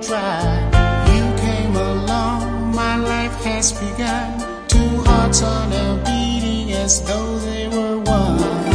try. You came along, my life has begun. Two hearts on a beating as though they were one.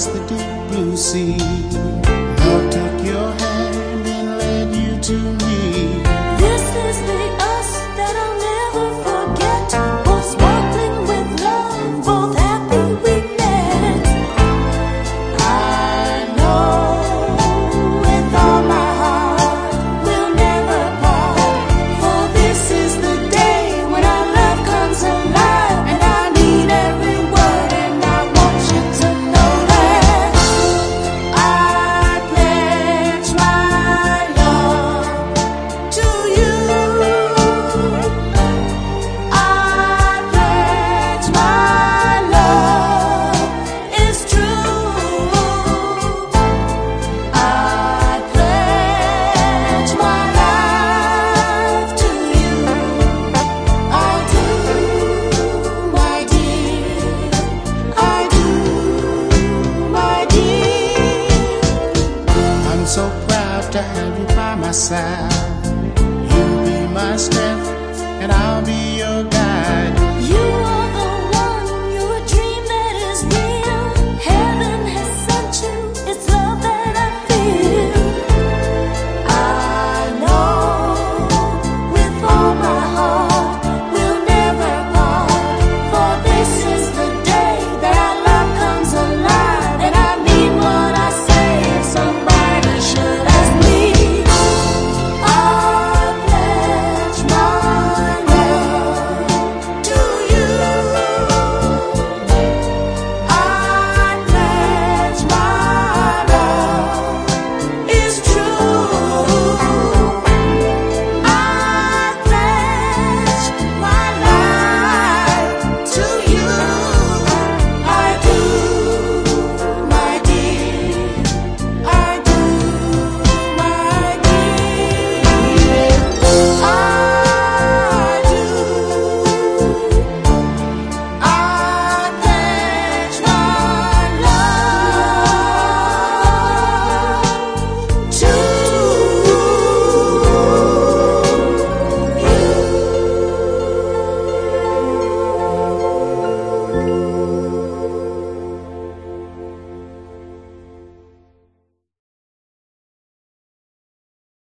across the deep blue sea. I'll take your hand and lead you to To have you by my side. You'll be my strength, and I'll be your guide.